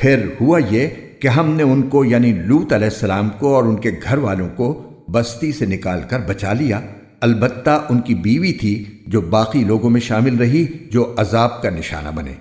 پھر ہوا یہ کہ ہم نے ان کو یعنی لوت علیہ السلام کو اور ان کے گھر والوں کو بستی سے نکال کر بچا لیا۔ البتہ ان کی بیوی تھی جو باقی لوگوں میں شامل رہی، جو عذاب کا نشانہ بنے۔